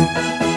Música